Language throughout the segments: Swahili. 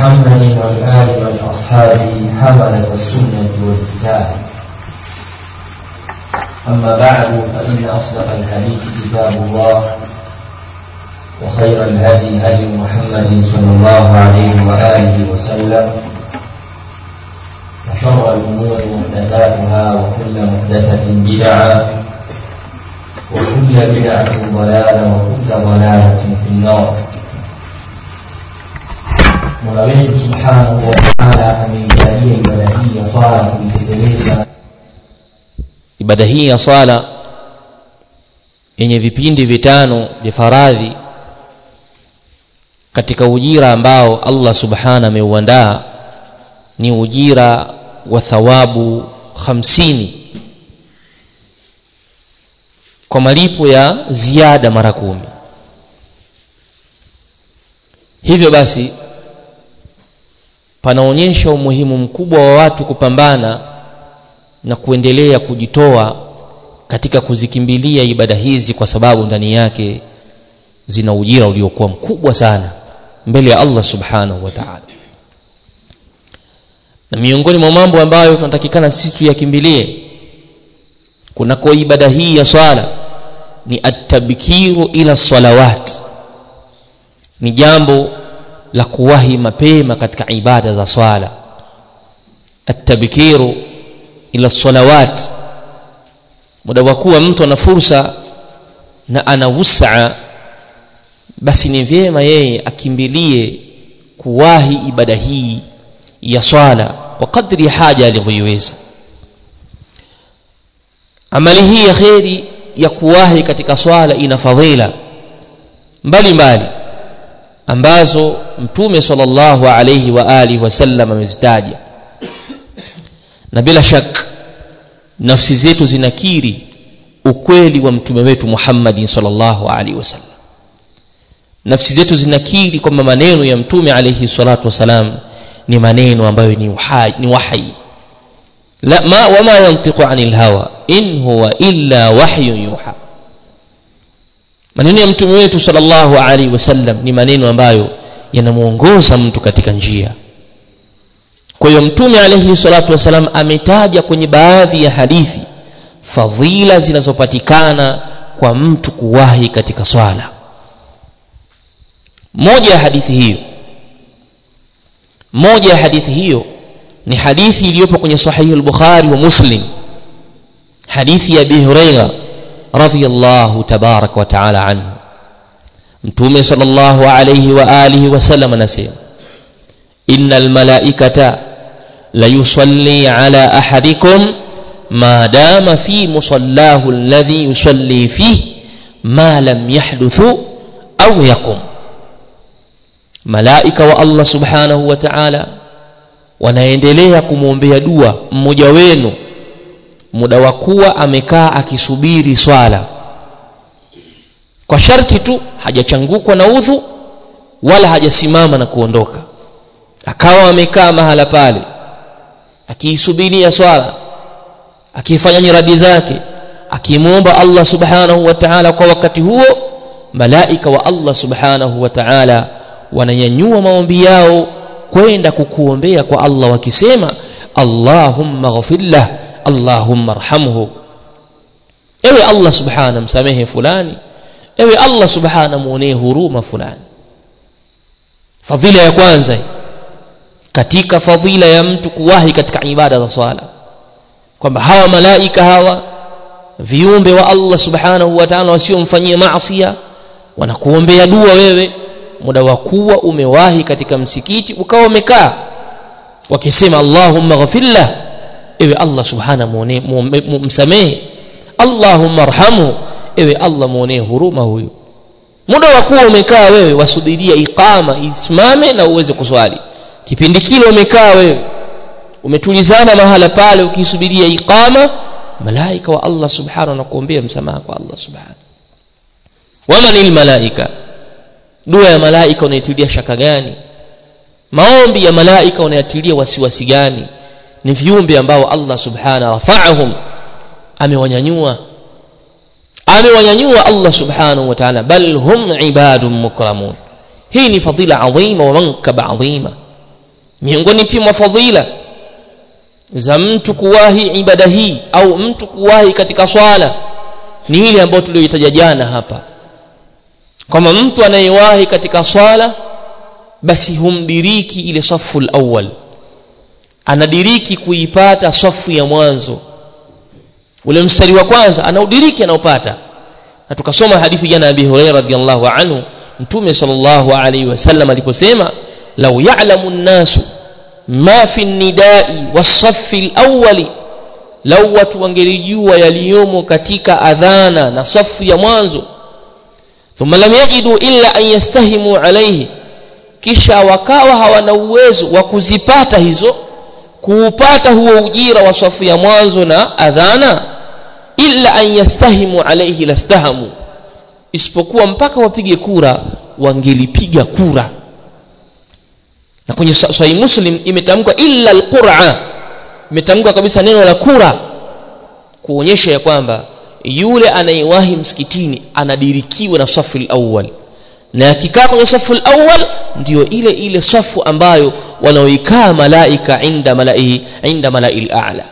محمد والآل والأصحاب حملة السنة والكتاب أما بعد فإن أصدق الحديث كتاب الله وخير الهدي هدي محمد صلى الله عليه وآله وسلم وشر الأمور محدثاتها وكل محدثة بدعة وكل بدعة ضلالة وكل ضلالة في النار. Mola wetu subhanahu wa ta'ala ameijalia ibada hii ya sala kuitekeleza ibada hii ya sala yenye vipindi vitano vya faradhi katika ujira ambao Allah subhana ameuandaa ni ujira wa thawabu hamsini kwa malipo ya ziada mara kumi. Hivyo basi panaonyesha umuhimu mkubwa wa watu kupambana na kuendelea kujitoa katika kuzikimbilia ibada hizi kwa sababu ndani yake zina ujira uliokuwa mkubwa sana mbele ya Allah subhanahu wa ta'ala. Na miongoni mwa mambo ambayo tunatakikana sisi tuyakimbilie kunako ibada hii ya swala ni atabkiru ila salawat ni jambo la kuwahi mapema katika ibada za swala. Atabkiru ila salawat muda wa kuwa mtu ana fursa na ana wusa basi ni vyema yeye akimbilie kuwahi ibada hii ya swala kwa kadri haja alivyoiweza. Amali hii ya kheri ya kuwahi katika swala ina fadhila mbalimbali ambazo mtume sallallahu alayhi wa alihi wasallam amezitaja. Na bila shaka nafsi zetu zinakiri ukweli wa mtume wetu Muhammad sallallahu alaihi wasallam nafsi zetu zinakiri kwamba maneno ya mtume alayhi salatu wasalam ni maneno ambayo ni uhai ni wahi la ma wama yantiqu anil hawa in huwa illa wahyun yuha maneno ya mtume wetu sallallahu alaihi wasallam ni maneno ambayo yanamuongoza mtu katika njia. Kwa hiyo mtume alaihi salatu wasalam ametaja kwenye baadhi ya hadithi fadhila zinazopatikana kwa mtu kuwahi katika swala. Moja ya hadithi hiyo moja ya hadithi hiyo ni hadithi iliyopo kwenye sahihi al-Bukhari wa Muslim hadithi ya Abi Hurairah radhiyallahu tabarak wa taala anhu. Mtume sallallahu alayhi wa alihi wasallam anasema innal malaikata la yusalli ala ahadikum ma dama fi musallahu alladhi yusalli fihi ma lam yahduthu au yakum malaika wa Allah subhanahu wa ta'ala wanaendelea kumwombea dua mmoja wenu muda wa kuwa amekaa akisubiri swala. Kwa sharti tu hajachangukwa na udhu wala hajasimama na kuondoka. Akawa amekaa mahala pale akiisubiria swala akifanya nyiradi zake akimwomba Allah subhanahu wa ta'ala. Kwa wakati huo malaika wa Allah subhanahu wa ta'ala wananyanyua maombi yao kwenda kukuombea kwa Allah wakisema Allahumma ghfirlah Allahumma arhamhu. Ewe Allah subhana msamehe fulani. Ewe Allah subhana muonee huruma fulani. Fadhila ya kwanza katika fadhila ya mtu kuwahi katika ibada za swala. Kwamba hawa malaika hawa viumbe wa Allah subhanahu wa ta'ala wasiomfanyia maasiya wanakuombea dua wewe muda wa kuwa umewahi katika msikiti ukawa umekaa wakisema Allahumma ghafirlah ewe Allah subhanahu muone msamehe. Allahumma arhamu. Ewe Allah muonee huruma huyu. Muda wa kuwa umekaa wewe wasubiria iqama isimame na uweze kuswali. Kipindi kile umekaa wewe umetulizana mahala pale ukisubiria iqama malaika wa Allah subhanahu anakuombea msamaha kwa Allah subhanahu. Wama malaika? Dua ya malaika unaitilia shaka gani? Maombi ya malaika unayatilia wasiwasi gani ni viumbe ambao Allah subhana rafaahum amewanyanyua. Amewanyanyua Allah subhanahu wa ta'ala. Bal hum ibadun mukramun. Hii ni fadhila adhima wa mankaba adhima. Miongoni pia mwa fadhila za mtu kuwahi ibada hii au mtu kuwahi katika swala ni ile ambayo tuliyoitaja jana hapa. Kama mtu anayewahi katika swala basi humdiriki ile safu awwal anadiriki kuipata safu ya mwanzo. Ule mstari wa kwanza anaudiriki anaopata na tukasoma hadithi jana Abi Hurairah radhiyallahu anhu mtume sallallahu alaihi wasallam aliposema law ya'lamu an-nasu ma fi an-nidai was-saffi al-awwali lau watu wangelijua yaliyomo katika adhana na safu ya mwanzo thumma lam yajidu illa an yastahimu alayhi kisha wakawa hawana uwezo wa kuzipata hizo kuupata huo ujira wa safu ya mwanzo na adhana illa an yastahimu alayhi lastahamu. Isipokuwa mpaka wapige kura wangelipiga kura. Na kwenye sahih muslim imetamkwa illa alqur'a imetamkwa kabisa neno la kura kuonyesha ya kwamba yule anayewahi msikitini anadirikiwa na safu al-awwal na akikaa kwenye safu alawwal ndio ile ile safu ambayo wanaoikaa malaika inda malai inda malai al-a'la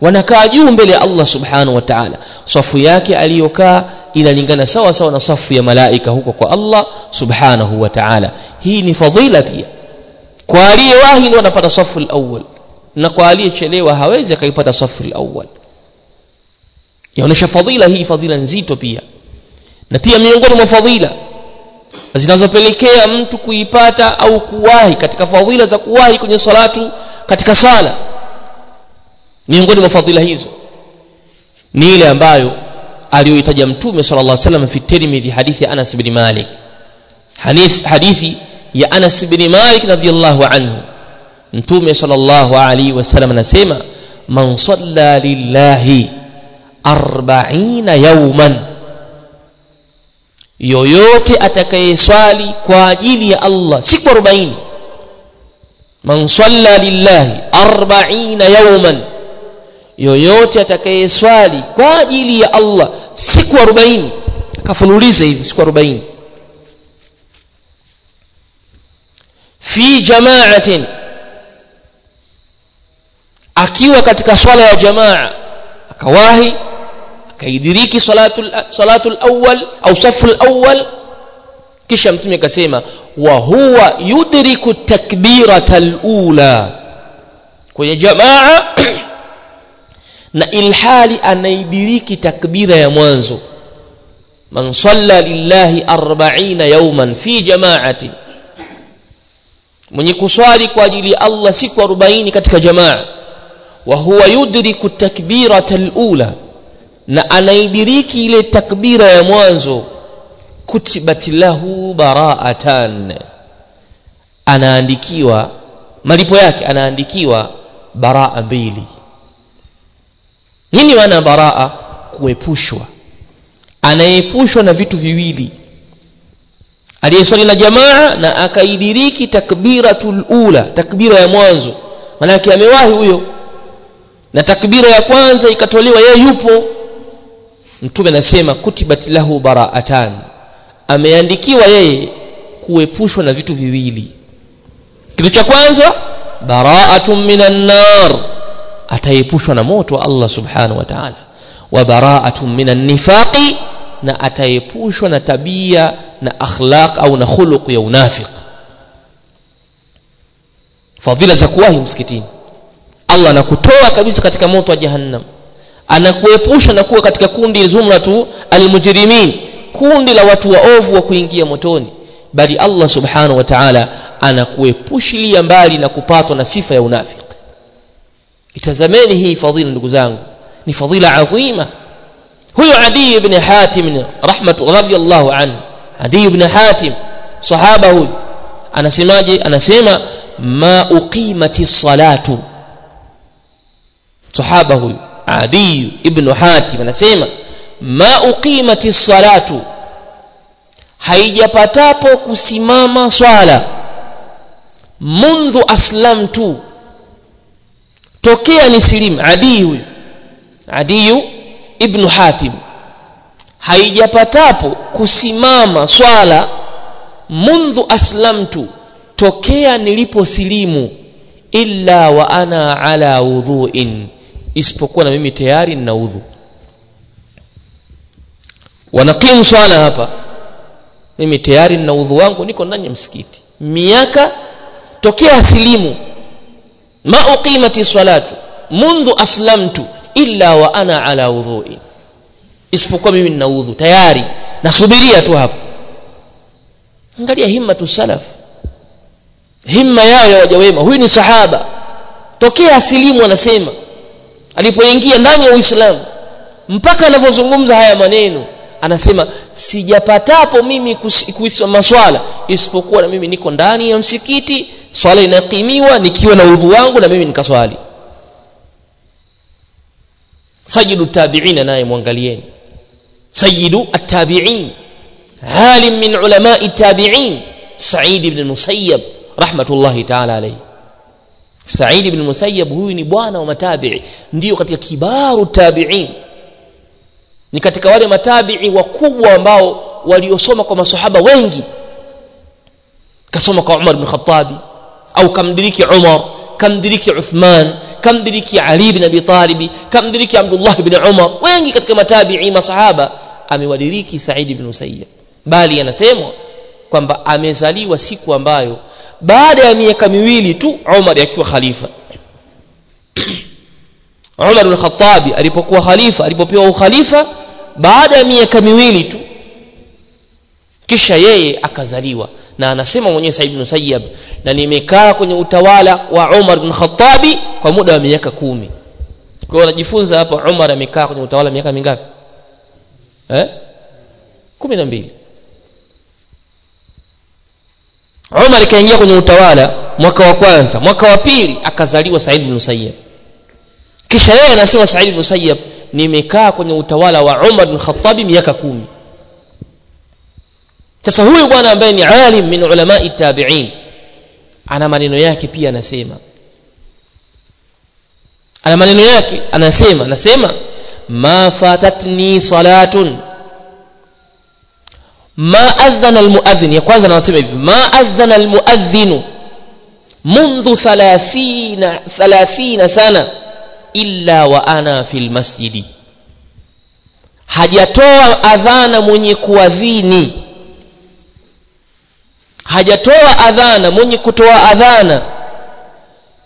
wanakaa juu mbele ya Allah subhanahu wa ta'ala. Safu yake aliyokaa inalingana sawa sawa na safu ya malaika huko kwa Allah subhanahu wa ta'ala. Hii ni fadhila pia. Kwa aliyewahi ndio anapata safu al-awwal. Na kwa aliyechelewa hawezi akaipata safu alawwal. Yaonesha fadhila hii fadhila nzito pia. Na pia miongoni mwa fadhila zinazopelekea mtu kuipata au kuwahi katika fadhila za kuwahi kwenye salatu katika sala. Miongoni mwa fadhila hizo ni ile ambayo aliyoitaja mtume sallallahu alaihi wasallam fi Tirmidhi hadithi ya Anas bin Malik. Hadith hadithi ya Anas bin Malik radhiyallahu anhu. Mtume sallallahu alaihi wasallam anasema man salla lillahi 40 yawman yoyote atakayeswali kwa ajili ya Allah siku 40 man salla lillahi 40 yawman yoyote atakayeswali kwa ajili ya Allah siku 40 kafululiza hivi siku 40 fi jama'atin akiwa katika swala ya jamaa akawahi akaidiriki salatul salatul awwal au safu awwal kisha mtume akasema wa huwa yudriku takbirata alula kwenye jamaa na ilhali anaidiriki takbira ya mwanzo man salla lillahi 40 yawman fi jama'ati mwenye kuswali kwa ajili ya Allah siku 40 katika jamaa wa huwa yudriku takbirata alula na anaidiriki ile takbira ya mwanzo kutibat lahu bara'atan. Anaandikiwa malipo yake anaandikiwa baraa mbili. Nini maana baraa? Kuepushwa. Anaepushwa na vitu viwili. Aliyeswali na jamaa na akaidiriki takbiratul ula takbira ya mwanzo. Manake amewahi huyo. Na takbira ya kwanza ikatolewa yeye yupo mtume anasema kutibat lahu baraatan. Ameandikiwa yeye kuepushwa na vitu viwili. Kitu cha kwanza baraatun minan nar. Ataepushwa na moto wa Allah subhanahu wa ta'ala. Wa baraatun minan nifaqi na ataepushwa na tabia na akhlaq au na khuluq ya unafiq. Fadhila za kuwahi msikitini. Allah anakutoa kabisa katika moto wa jahannam anakuepusha na kuwa katika kundi zumratu almujrimin kundi la watu waovu wa kuingia motoni. Bali Allah subhanahu wa ta'ala anakuepushilia mbali na kupatwa na sifa ya unafiki. Itazameni hii fadhila ndugu zangu. Ni fadhila adhima huyo Adi ibn Hatim rahmatu radiyallahu anhu. Adi ibn Hatim sahaba huyu. Anasemaje? Anasema ma uqimati salatu sahaba huyu Adi ibn Hatim anasema ma uqimati salatu haijapatapo kusimama swala mundhu aslamtu tokea ni nisilimu Adi huyu Adi ibn Hatim haijapatapo kusimama swala mundhu aslamtu tokea niliposilimu illa wa ana ala wudhuin isipokuwa na mimi tayari nina udhu. Wanakimu swala hapa mimi tayari nina udhu wangu niko ndani ya msikiti. Miaka tokea asilimu ma uqimati salatu mundhu aslamtu illa wa ana ala wudhui isipokuwa mimi nina udhu tayari nasubiria tu hapo. Angalia himma tu salaf himma yao ya wajawema. Huyu ni sahaba. Tokea asilimu anasema alipoingia ndani ya uislamu mpaka anavyozungumza haya maneno anasema sijapatapo mimi kuisoma swala isipokuwa na mimi niko ndani ya msikiti swala inakimiwa nikiwa na udhu wangu na mimi nikaswali. Sayidu tabiina naye mwangalieni. Sayidu attabiin alim min ulamai tabiin said ibn musayyab rahmatullahi taala alayhi said ibn musayyab huyu ni bwana wa matabii ndio katika kibaru tabiin. Ni katika wale matabii wakubwa ambao waliosoma kwa masahaba wengi. Kasoma kwa Umar bin Khattabi au kamdiriki Umar kamdiriki Uthman kamdiriki Ali bin Abi Talib kamdiriki Abdullah bin Umar. Wengi katika matabii masahaba amewadiriki Said bin Musayyab. Bali anasemwa kwamba amezaliwa siku ambayo baada ya miaka miwili tu Umar akiwa khalifa. Umar al-Khattabi alipokuwa khalifa alipopewa ukhalifa baada ya miaka miwili tu kisha yeye akazaliwa. Na anasema mwenyewe Said ibn Sayyab na nimekaa kwenye utawala wa Umar ibn Khattabi kwa muda wa miaka kumi. Kwa anajifunza hapa Umar amekaa kwenye utawala miaka mingapi? Eh? 12 Umar kaingia kwenye utawala mwaka wa kwanza. Mwaka wa pili akazaliwa Said ibn Sayyab kisha yeye anasema Said ibn Sayyab nimekaa kwenye utawala wa Umar bin Khattab miaka kumi. Sasa huyu bwana ambaye ni alim min ulamai tabi'in ana maneno yake pia anasema. Ana maneno yake anasema anasema ma fatatni salatun ma adhana almuadhin ya kwanza anasema hivi ma adhana almuadhin منذ ثلاثين ثلاثين سنة إلا وأنا في المسجد hajatoa adhana mwenye kuadhini hajatoa adhana mwenye kutoa adhana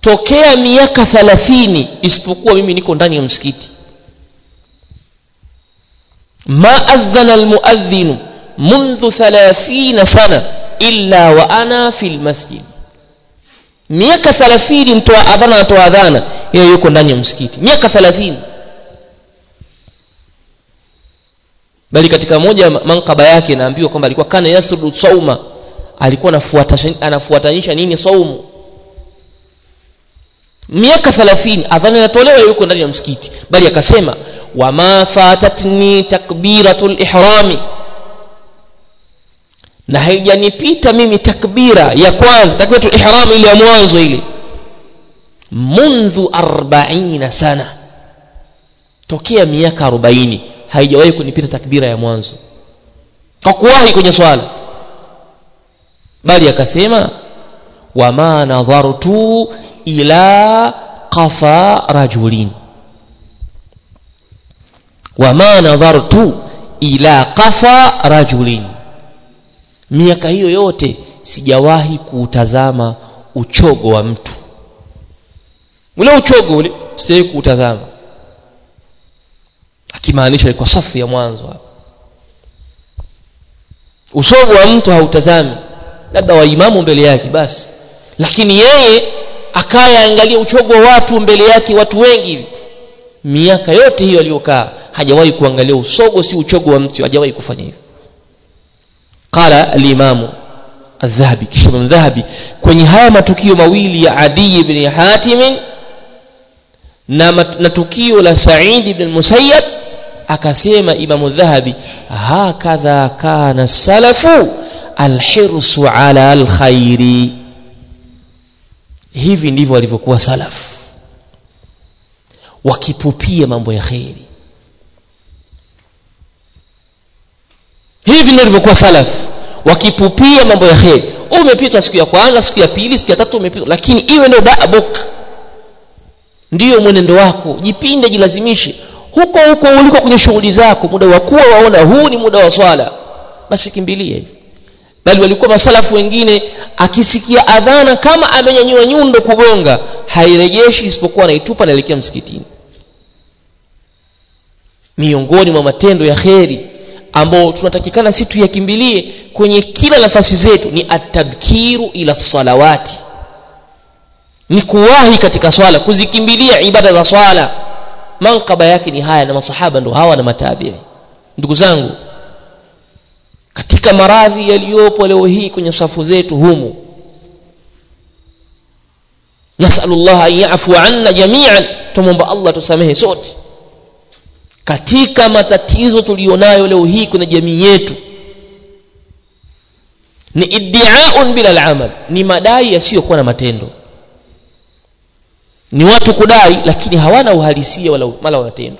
tokea miaka thalathini isipokuwa mimi niko ndani ya msikiti ma adhana almuadhinu mundhu thalathina sana illa wa ana fi masjid miaka thalathini mtoa adhana atoa adhana yeye yuko ndani ya msikiti miaka thalathini bali katika moja mankaba yake naambiwa kwamba alikuwa kana yasrudu sauma alikuwa anafuatanisha nini saumu miaka 30 adhana inatolewa yuko ndani ya msikiti bali akasema wama fatatni takbiratul ihrami na haijanipita mimi takbira ya kwanza takbiratul ihram ile ya mwanzo ile. Mundhu 40 sana. Tokea miaka 40 haijawahi kunipita takbira ya mwanzo. Kwa kuwahi kwenye swala. Bali akasema wama nadhartu ila qafa rajulin. Wama nadhartu ila qafa rajulin miaka hiyo yote sijawahi kuutazama uchogo wa mtu. Ule uchogo ule sijawahi kuutazama. Akimaanisha kwa safu ya mwanzo hapa usogo wa mtu hautazami. Labda waimamu mbele yake basi. Lakini yeye akaya angalia uchogo wa watu mbele yake watu wengi. Miaka yote hiyo aliyokaa hajawahi kuangalia usogo si uchogo wa mtu hajawahi kufanya hivyo qala al-imamu adh-dhahabi kisha dhahabi kwenye haya matukio mawili ya adi ibn hatim na, na tukio la Said ibn Musayyab akasema Imamu Dhahabi hakadha kana salafu alhirsu ala alkhairi hivi ndivyo walivyokuwa salafu wakipupia mambo ya kheri. Hivi ndio ilivyokuwa salaf wakipupia mambo ya kheri umepita siku ya kwanza siku ya pili siku ya tatu umepita lakini iwe ndio dabok ndiyo mwenendo wako. Jipinde jilazimishe. Huko huko uliko kwenye shughuli zako muda wa kuwa waona huu ni muda wa swala. Basi kimbilie bali walikuwa masalafu wengine akisikia adhana kama amenyanyua nyundo kugonga hairejeshi isipokuwa anaitupa naelekea msikitini. Miongoni mwa matendo ya kheri ambao tunatakikana si tuyakimbilie kwenye kila nafasi zetu ni atabkiru ila salawati ni kuwahi katika swala kuzikimbilia ibada za swala. Mankaba yake ni haya na masahaba ndo hawa na matabii. Ndugu zangu katika maradhi yaliyopo leo hii kwenye safu zetu humu nasalullah an yafu anna jamian tumomba allah tusamehe sote katika matatizo tuliyonayo leo hii kwenye jamii yetu. Ni iddiaun bila alamal. Ni madai yasiyokuwa na matendo. Ni watu kudai lakini hawana uhalisia wala wala matendo.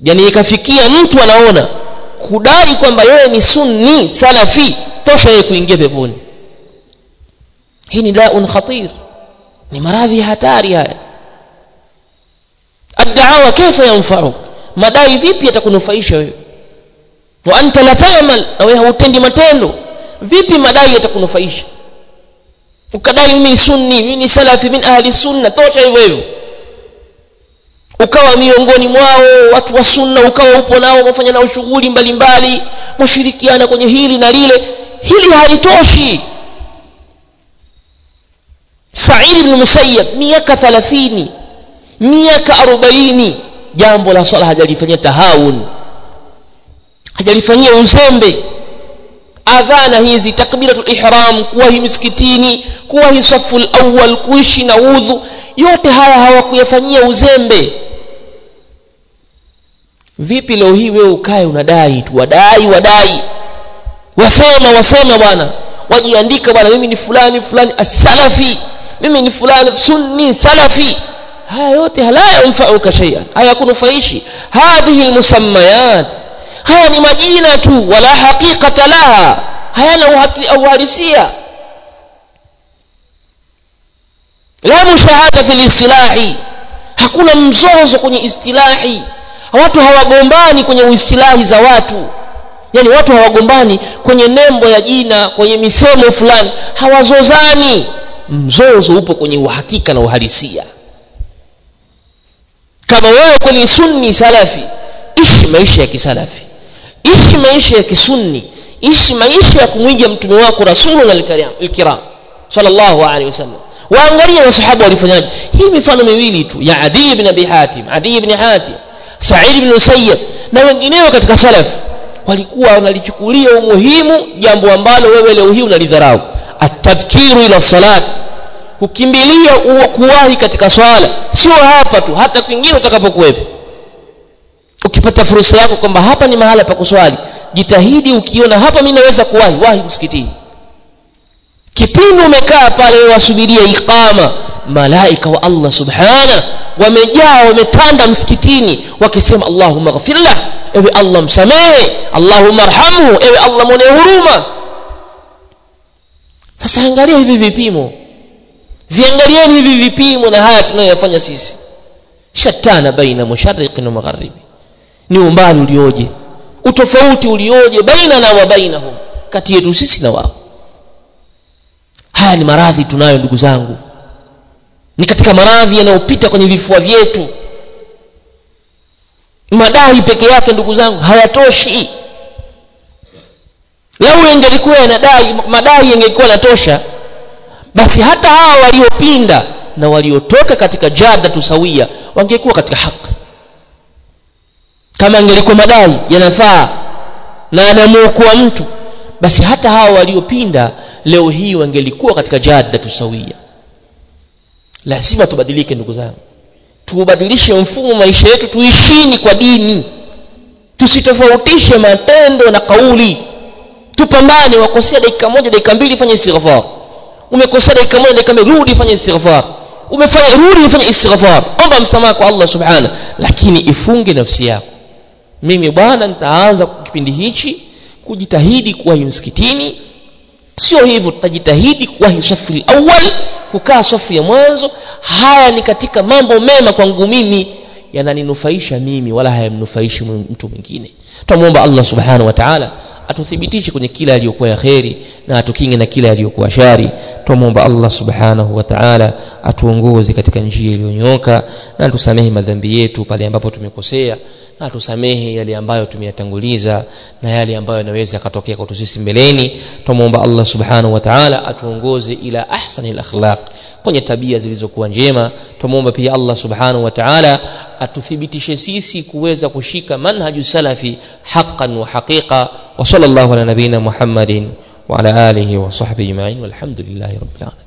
Yani ikafikia mtu anaona kudai kwamba yeye ni sunni salafi tosha yeye kuingia peponi. Hii ni daun khatir. Ni maradhi hatari haya addawa kaifa yanfa'u madai vipi yatakunufaisha wewe? Wa anta la ta'mal na wewe hautendi matendo. Vipi madai yatakunufaisha ukadai mimi ni sunni mimi ni salafi min ahli sunna tosha hivyo hivyo. Ukawa miongoni mwao watu wa sunna ukawa upo nao wafanya nao shughuli mbalimbali mushirikiana kwenye hili na lile hili halitoshi. Said ibn Musayyab miaka 30 miaka 40 jambo la swala hajalifanyia tahawun hajalifanyia uzembe. Adhana hizi takbiratul ihram kuwahi misikitini kuwahi safu awwal kuishi na udhu yote haya hawakuyafanyia uzembe. Vipi leo hii wewe ukae unadai tu wadai wadai. Wasema wasema bwana wajiandika bwana mimi ni fulani fulani as-salafi. Mimi ni fulani sunni salafi haya yote la yanfa'uka shay'an. Hayakunufaishi hadhihi almusammayat. Haya ni majina tu wala haqiqata laha. Hayana uhalisia. La mushahada fi istilahi hakuna mzozo kwenye istilahi. Watu hawagombani kwenye uistilahi za watu. Yani watu hawagombani kwenye nembo ya jina kwenye misemo fulani. Hawazozani. Mzozo upo kwenye uhakika na uhalisia kama wewe kweli sunni salafi ishi maisha ya kisalafi. Ishi maisha ya kisunni. Ishi maisha ya kumwiga mtume wako rasuluna alkiram sallallahu alaihi wasallam waangalie masahaba walifanyaje. Hii mifano miwili tu ya adi ibn abi hatim adi ibn hatim sa'id ibn usayyib na wengineo katika salaf. Walikuwa wanalichukulia umuhimu jambo ambalo wewe leo hii unalidharau. At-tabkiru ila salat kukimbilia kuwahi katika swala. Sio hapa tu hata kwingine utakapokuwepo. Ukipata fursa yako kwamba hapa ni mahala pa kuswali jitahidi ukiona hapa mimi naweza kuwahi wahi msikitini. Kipindi umekaa pale wasubiria ikama malaika wa Allah subhana wamejaa wametanda msikitini wakisema Allahumma ghafirlah ewe Allah msamehe Allahumma arhamhu ewe Allah mwone huruma. Sasa angalia hivi vipimo viangalieni hivi vipimo na haya tunayoyafanya sisi. Shatana baina musharriqin na magharibi ni umbali ulioje? Utofauti ulioje baina na wa kati yetu sisi na wao. Haya ni maradhi tunayo ndugu zangu. Ni katika maradhi yanayopita kwenye vifua vyetu. Madai peke yake ndugu zangu hayatoshi. Lau yangelikuwa yanadai madai yangekuwa yanatosha basi hata hawa waliopinda na waliotoka katika jada tusawia wangekuwa katika haki. Kama angelikuwa madai yanafaa na anamuokoa mtu basi hata hawa waliopinda leo hii wangelikuwa katika jada tusawia lazima tubadilike ndugu zangu. Tubadilishe mfumo maisha yetu tuishini kwa dini. Tusitofautishe matendo na kauli. Tupambane wakosea dakika moja dakika mbili fanye istighfar umekosea dakika moja dakika mbili rudi fanya istighfar. Umefanya rudi fanya istighfar. Omba msamaha kwa Allah subhana lakini ifunge nafsi yako. Mimi bwana nitaanza kipindi hichi kujitahidi kuwahi msikitini. Sio hivyo tutajitahidi kuwahi safu awal kukaa safu ya mwanzo. Haya ni katika mambo mema kwangu mimi. Yananinufaisha mimi wala hayamnufaishi mtu mwingine. Tunamwomba allah subhana wa taala atuthibitishe kwenye kila aliyokuwa ya kheri na atukinge na kila aliyokuwa shari. Twamwomba allah subhanahu wa taala atuongoze katika njia iliyonyoka na atusamehe madhambi yetu pale ambapo tumekosea na atusamehe yale ambayo tumeyatanguliza na yale ambayo yanaweza yakatokea kwetu sisi mbeleni. Twamwomba allah subhanahu wa taala atuongoze ila ahsani lakhlaq kwenye tabia zilizokuwa njema twamwomba pia allah subhanahu wa taala atuthibitishe sisi kuweza kushika manhaju salafi haqan wa haqiqa wa sala llahu ala nabiyina muhammadin وعلى آله وصحبه أجمعين والحمد لله رب العالمين